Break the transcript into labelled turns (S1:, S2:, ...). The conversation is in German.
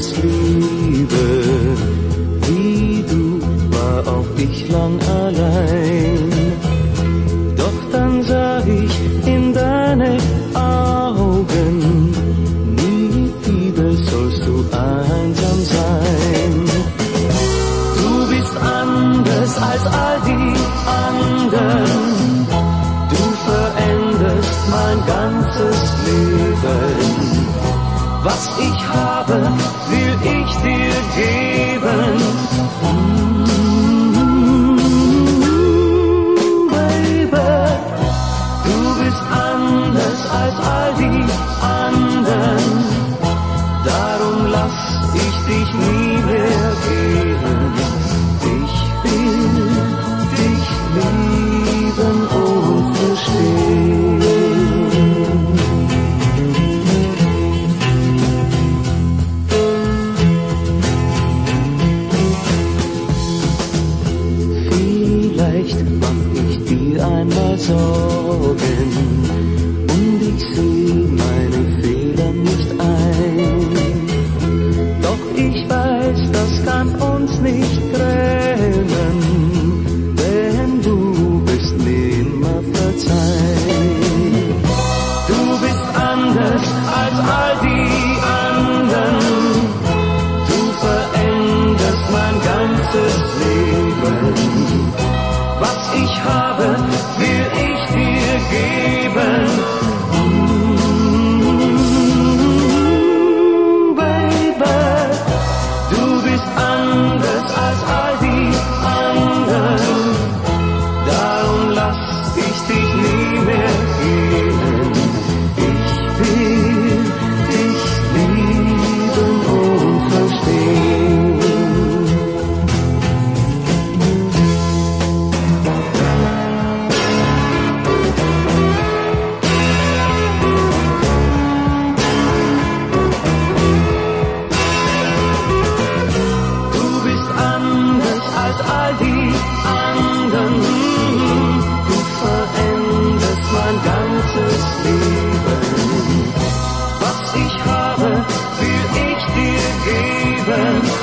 S1: das Liebe. Wie du war auch ich lang allein. Was ich habe, will ich dir geben. Mm, Baby, du bist anders als all die anderen. Darum lass ich dich nie dir einmal Sorgen und ich seh meine Fehler nicht ein. Doch ich weiß, das kann uns nicht trennen, denn du wirst mir immer verzeihen. Du bist anders als all die anderen. Du veränderst mein ganzes Leben. Habe, will ich dir geben.